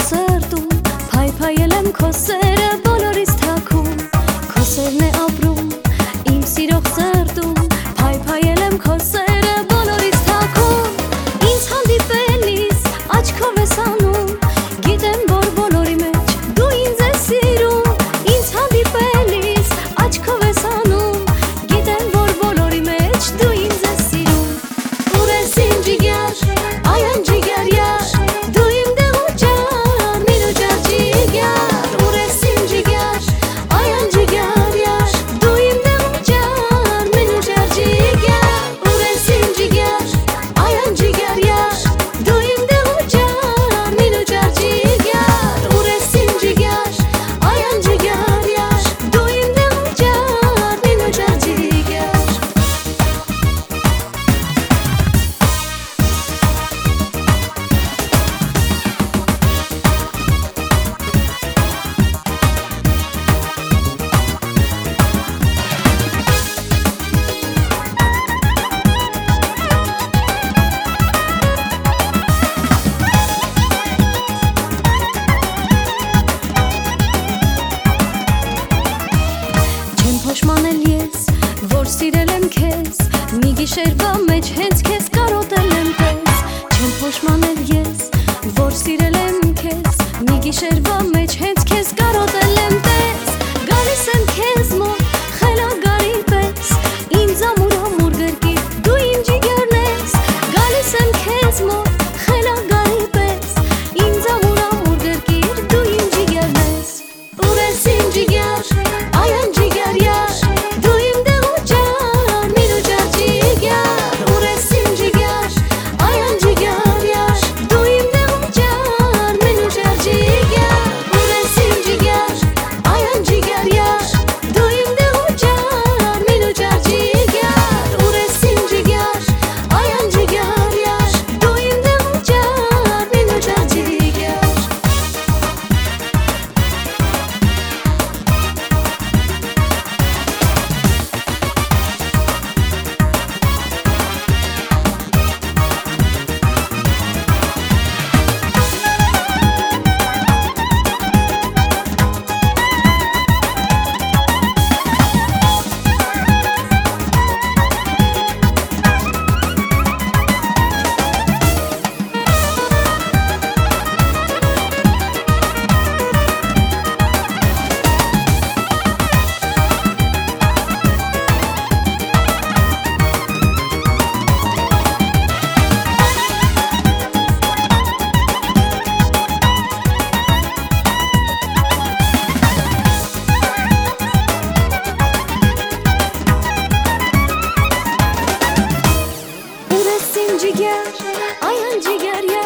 anlatır գիշերվա մեջ հենց Sensin ciger, ayhan ciger ya.